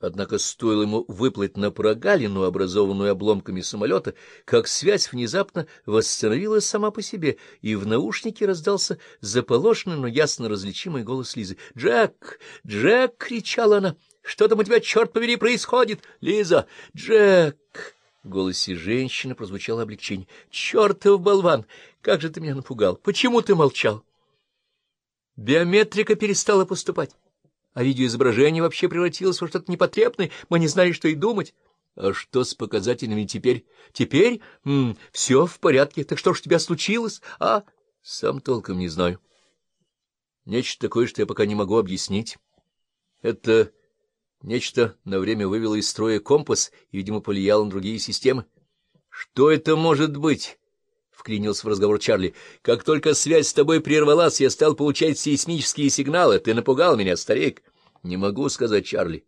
Однако стоило ему выплыть на прогалину, образованную обломками самолета, как связь внезапно восстановилась сама по себе, и в наушнике раздался заполошенный, но ясно различимый голос Лизы. «Джек! Джек!» — кричала она. «Что там у тебя, черт побери, происходит? Лиза! Джек!» В голосе женщины прозвучало облегчение. «Чертов болван! Как же ты меня напугал! Почему ты молчал?» Биометрика перестала поступать а видеоизображение вообще превратилось во что-то непотребное, мы не знали, что и думать. А что с показателями теперь? Теперь м -м, все в порядке. Так что ж у тебя случилось? А? Сам толком не знаю. Нечто такое, что я пока не могу объяснить. Это нечто на время вывело из строя компас и, видимо, повлияло на другие системы. Что это может быть? — вклинился в разговор Чарли. — Как только связь с тобой прервалась, я стал получать сейсмические сигналы. Ты напугал меня, старик. — Не могу сказать, Чарли,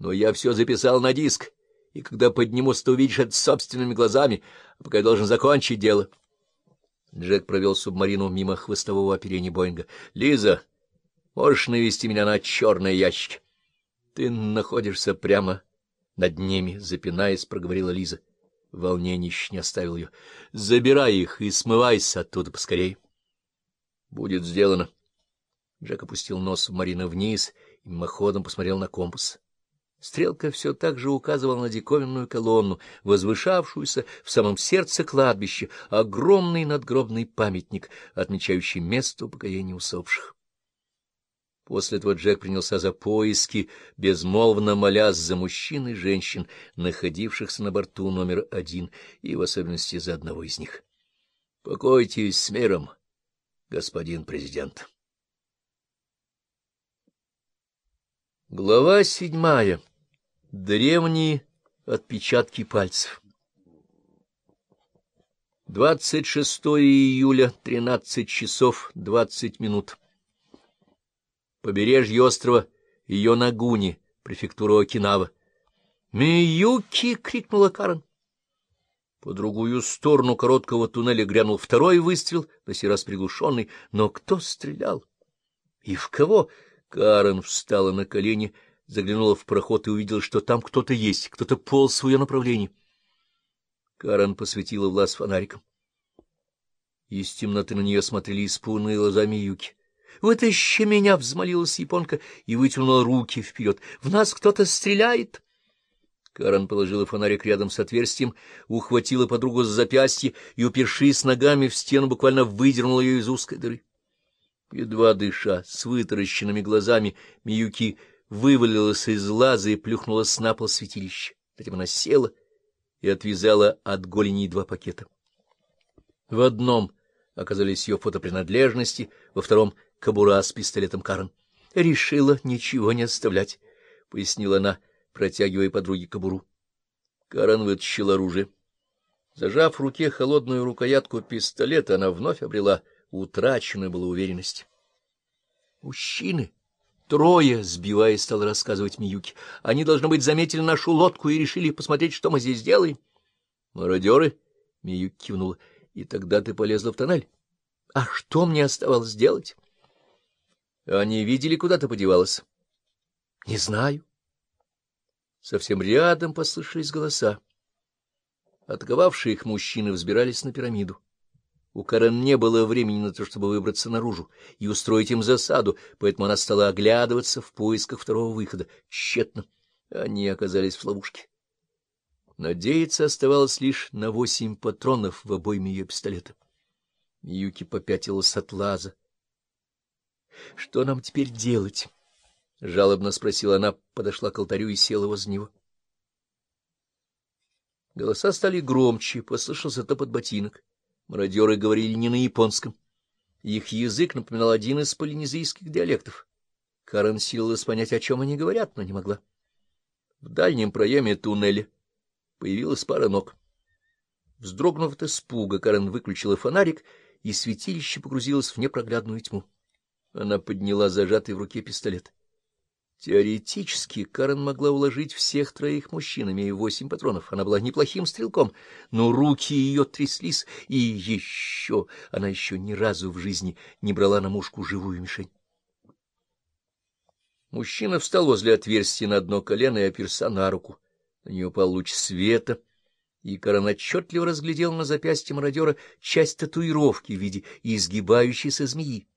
но я все записал на диск, и когда поднимусь, ты увидишь это собственными глазами, а пока я должен закончить дело. Джек провел субмарину мимо хвостового оперения Боинга. — Лиза, можешь навести меня на черные ящики? — Ты находишься прямо над ними, — запинаясь, проговорила Лиза. Волнение еще не оставил ее. — Забирай их и смывайся оттуда поскорей. — Будет сделано. Джек опустил нос субмарины вниз — и мимоходом посмотрел на компас. Стрелка все так же указывала на диковинную колонну, возвышавшуюся в самом сердце кладбища, огромный надгробный памятник, отмечающий место упокоения усопших. После этого Джек принялся за поиски, безмолвно молясь за мужчин и женщин, находившихся на борту номер один, и в особенности за одного из них. — Покойтесь с миром, господин президент. Глава седьмая. Древние отпечатки пальцев. 26 июля, 13 часов 20 минут. Побережье острова Йонагуни, префектура Окинава. «Миюки!» — крикнула Карен. По другую сторону короткого туннеля грянул второй выстрел, на сей раз приглушенный. Но кто стрелял? И в кого? Карен встала на колени, заглянула в проход и увидела, что там кто-то есть, кто-то полз в ее направлении. Карен посветила в лаз фонариком. Из темноты на нее смотрели испуганные глазами Юки. — Вытащи меня! — взмолилась японка и вытянула руки вперед. — В нас кто-то стреляет! Карен положила фонарик рядом с отверстием, ухватила подругу за запястье и, упершись ногами в стену, буквально выдернула ее из узкой дыры. Едва дыша, с вытаращенными глазами, Миюки вывалилась из лаза и плюхнулась на пол святилища. Затем она села и отвязала от голени два пакета. В одном оказались ее фотопринадлежности, во втором — кобура с пистолетом Карен. — Решила ничего не оставлять, — пояснила она, протягивая подруге кобуру. Карен вытащила оружие. Зажав в руке холодную рукоятку пистолета, она вновь обрела утраченная была уверенность. Мужчины, трое, сбиваясь, стал рассказывать Миюки. Они, должно быть, заметили нашу лодку и решили посмотреть, что мы здесь делаем. Мародеры? Миюки кивнула. И тогда ты полезла в тоннель. А что мне оставалось делать? Они видели, куда ты подевалась? Не знаю. Совсем рядом послышались голоса. Отковавшие их мужчины взбирались на пирамиду. У Карен не было времени на то, чтобы выбраться наружу и устроить им засаду, поэтому она стала оглядываться в поисках второго выхода. Тщетно. Они оказались в ловушке. Надеяться оставалось лишь на восемь патронов в обойме ее пистолета. Юки попятилась от лаза. — Что нам теперь делать? — жалобно спросила она, подошла к алтарю и села возле него. Голоса стали громче, послышался топот ботинок. Мародеры говорили не на японском. Их язык напоминал один из полинезийских диалектов. Карен силилась понять, о чем они говорят, но не могла. В дальнем проеме туннеля появилась пара ног. Вздрогнув от испуга, Карен выключила фонарик, и святилище погрузилось в непроглядную тьму. Она подняла зажатый в руке пистолет. Теоретически Карен могла уложить всех троих мужчин, имея восемь патронов. Она была неплохим стрелком, но руки ее тряслись, и еще она еще ни разу в жизни не брала на мушку живую мишень. Мужчина встал возле отверстия на одно колено и оперся на руку. На нее упал луч света, и Карен отчетливо разглядел на запястье мародера часть татуировки в виде изгибающейся змеи.